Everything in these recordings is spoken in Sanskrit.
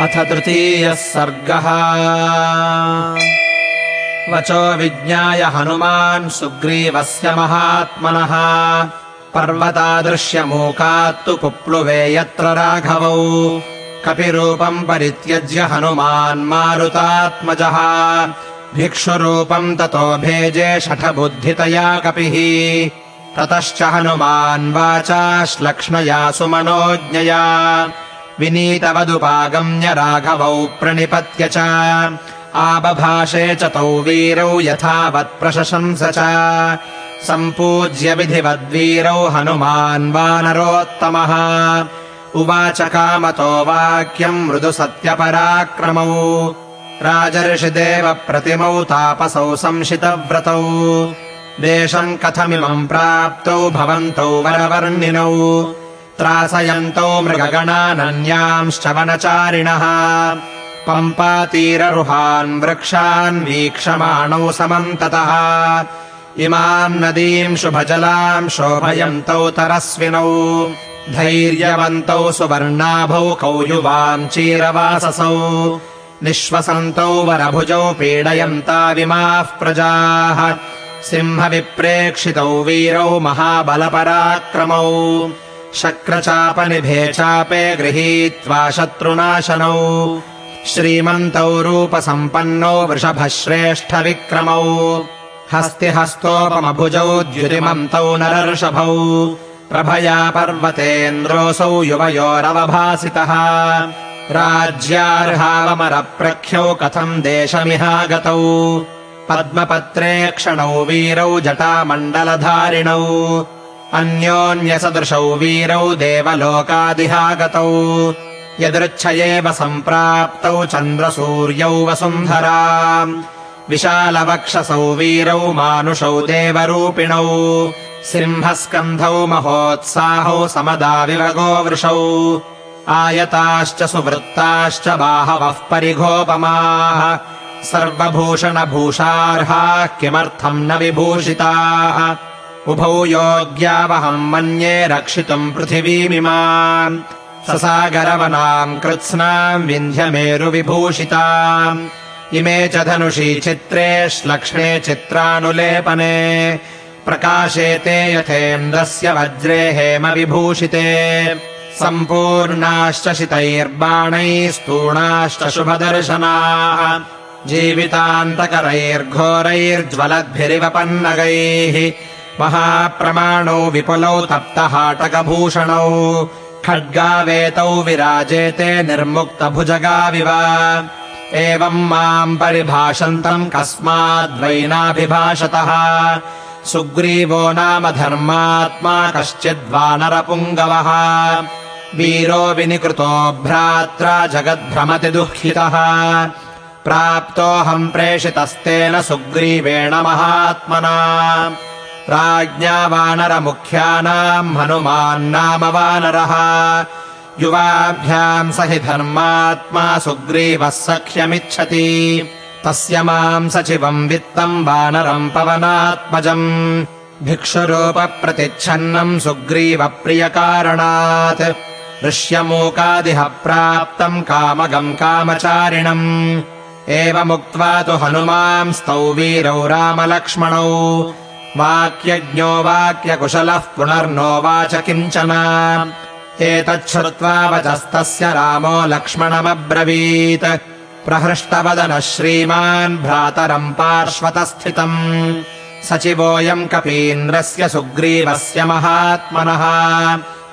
अथ तृतीयः सर्गः। वचो विज्ञाय हनुमान् सुग्रीवस्य महात्मनः। पर्वतादृश्यमूकात्तु पुप्लुवे यत्र राघवौ। कपिरूपम् परित्यज्य हनुमान् मारुतात्मजः। भिक्षुरूपम् ततो भेजे शठबुद्धितया कपिः। ततश्च हनुमान् वाचा श्लक्ष्णया सुमनोज्ञया विनीतवदुपागम्य राघवौ प्रणिपत्य च। आबभाषे च तौ वीरौ यथावत् प्रशशंस च। सम्पूज्य विधिवद्वीरौ हनुमान् वानरोत्तमः। उवाच कामतो वाक्यम् मृदु सत्यपराक्रमौ। राजर्षिदेव प्रतिमौ तापसौ संशितव्रतौ। देशम् कथमिमम् प्राप्तौ भवन्तौ वरवर्णिनौ त्रासयन्तौ मृगगणानन्यांश्च वनचारिणः पम्पातीररुहान् वृक्षान् वीक्षमाणौ समन्ततः। इमाम् नदीम् शुभजलाम् शोभयन्तौ तरस्विनौ। धैर्यवन्तौ सुवर्णाभौ कौयुवाम् चीरवाससौ। निःश्वसन्तौ वरभुजौ पीडयन्ता विमाः प्रजाः। सिंहविप्रेक्षितौ वीरौ महाबलपराक्रमौ शक्रचापनिभे चापे गृहीत्वा शत्रुनाशनौ। श्रीमन्तौ रूपसम्पन्नौ वृषभः श्रेष्ठविक्रमौ हस्तिहस्तोपमभुजौ द्युतिमन्तौ नरर्षभौ। प्रभया पर्वतेन्द्रोऽसौ युवयोरवभासितः। राज्यार्हावमरप्रख्यौ कथम् देशमिहागतौ। पद्मपत्रे क्षणौ वीरौ जटामण्डलधारिणौ अन्योन्यसदृशौ वीरौ देवलोकादिहागतौ। यदृच्छयेव सम्प्राप्तौ चन्द्रसूर्यौ वसुन्धरा। विशालवक्षसौ वीरौ मानुषौ देवरूपिणौ। सिंहस्कन्धौ महोत्साहौ समदाविवगो वृषौ। आयताश्च सुवृत्ताश्च बाहवः परिघोपमाः। सर्वभूषणभूषार्हाः किमर्थम् न विभूषिताः उभौ योग्यावहम् मन्ये रक्षितुम् पृथिवीमिमाम् ससागरवनाम् कृत्स्नाम् विन्ध्यमेरुविभूषिताम्। इमे च धनुषी चित्रे श्लक्ष्णे चित्रानुलेपने। प्रकाशेते यथेन्द्रस्य वज्रे हेमविभूषिते। सम्पूर्णाश्च शितैर्बाणैस्तूणाश्च शुभदर्शनाः। जीवितान्तकरैर्घोरैर्ज्वलद्भिरिव पन्नगैः महाप्रमाणौ विपुलौ तप्तहाटकभूषणौ खड्गावेतौ विराजेते निर्मुक्तभुजगाविव। एवम् माम् परिभाषन्तम् कस्माद्वैनाभिभाषतः सुग्रीवो नाम धर्मात्मा कश्चिद्वानरपुङ्गवः वीरो विनिकृतो भ्रात्रा जगद्भ्रमति दुःखितः प्राप्तोऽहम् प्रेषितस्तेन सुग्रीवेण महात्मना राज्ञा वानरमुख्यानाम् हनुमान्नाम वानरः युवाभ्याम् स हि धर्मात्मा सुग्रीवः सख्यमिच्छति तस्य माम् सचिवम् वित्तम् वानरम् पवनात्मजम्। भिक्षुरूपप्रतिच्छन्नम् सुग्रीवप्रियकारणात् ऋष्यमूकादिह प्राप्तम् कामगम् कामचारिणम्। एवमुक्त्वा तु हनुमांस्तौ वीरौ रामलक्ष्मणौ वाक्यज्ञो वाक्यकुशलः पुनर्नोवाच किञ्चन। एतच्छ्रुत्वा वचस्तस्य रामो लक्ष्मणमब्रवीत्। प्रहृष्टवदनः श्रीमान् भ्रातरम् पार्श्वतस्थितम्। सचिवोऽयम् कपीन्द्रस्य सुग्रीवस्य महात्मनः।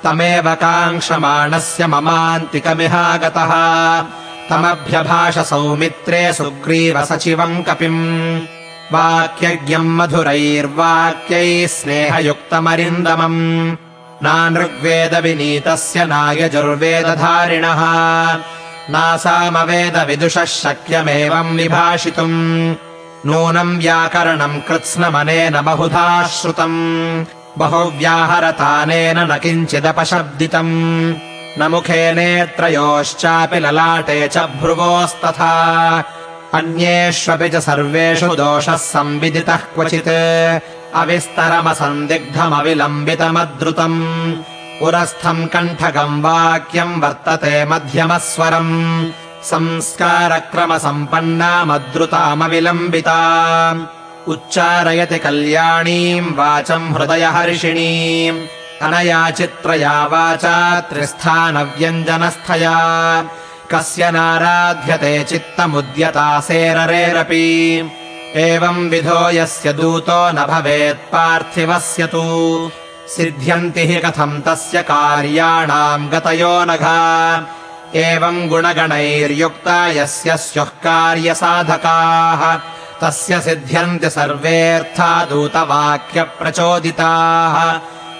तमेव काङ्क्षमाणस्य ममान्तिकमिहागतः। तमभ्यभाष सौमित्रे सुग्रीवसचिवम् कपिम् वाक्यज्ञम् मधुरैर्वाक्यैः स्नेहयुक्तमरिन्दमम् नानृग्वेदविनीतस्य नायजुर्वेदधारिणः नासामवेदविदुषः शक्यमेवम् विभाषितुम् नूनम् व्याकरणम् कृत्स्नमनेन बहुधा श्रुतम् बहुव्याहरतानेन न किञ्चिदपशब्दितम् न मुखे नेत्रयोश्चापि ललाटे च भ्रुवोस्तथा अन्येष्वपि च सर्वेषु दोषः संविदितः क्वचित्। अविस्तरमसन्दिग्धमविलम्बितमद्रुतम्। पुरस्थम् कण्ठकम् वाक्यम् वर्तते मध्यमस्वरम्। संस्कारक्रमसम्पन्नामद्रुतामविलम्बिता। उच्चारयति कल्याणीम् वाचम् हृदयहर्षिणीम्। अनया चित्रया वाचा त्रिस्थानव्यञ्जनस्थया कस्य नाराध्यते चित्तमुद्यतासेररेरपि। एवम् विधो यस्य दूतो न भवेत् पार्थिवस्य तु। सिद्ध्यन्ति हि कथम् तस्य कार्याणाम् गतयो नघा। एवम् गुणगणैर्युक्ता यस्य स्युः कार्यसाधकाः। तस्य सिद्ध्यन्ति सर्वेऽर्था दूतवाक्यप्रचोदिताः।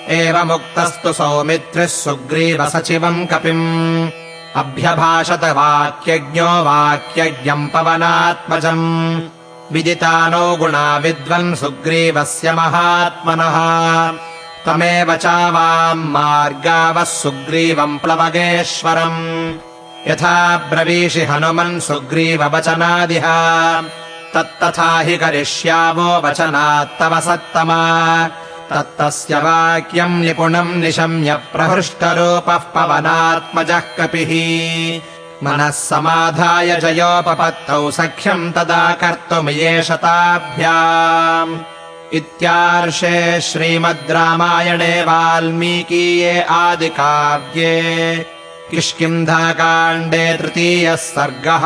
एवमुक्तस्तु सौमित्रिः सुग्रीवसचिवम् कपिम् अभ्यभाषत वाक्यज्ञो वाक्यज्ञम् पवनात्मजम्। विदितानो गुणा विद्वन् सुग्रीवस्य महात्मनः। तमेव चावाम् मार्गावः सुग्रीवम् प्लवगेश्वरम्। यथा ब्रवीषि हनुमन् सुग्रीववचनादिह। तत्तथा हि करिष्यामो वचनात्तव सत्तमा तत्तस्य वाक्यम् निपुणम् निशम्य प्रहृष्टरूपः पवनात्मजः कपिः। मनः समाधाय जयोपपत्तौ सख्यम् तदा कर्तुमियेषताभ्याम् इत्यार्षे श्रीमद् रामायणे वाल्मीकीये आदिकाव्ये। किष्किन्धाकाण्डे तृतीयः सर्गः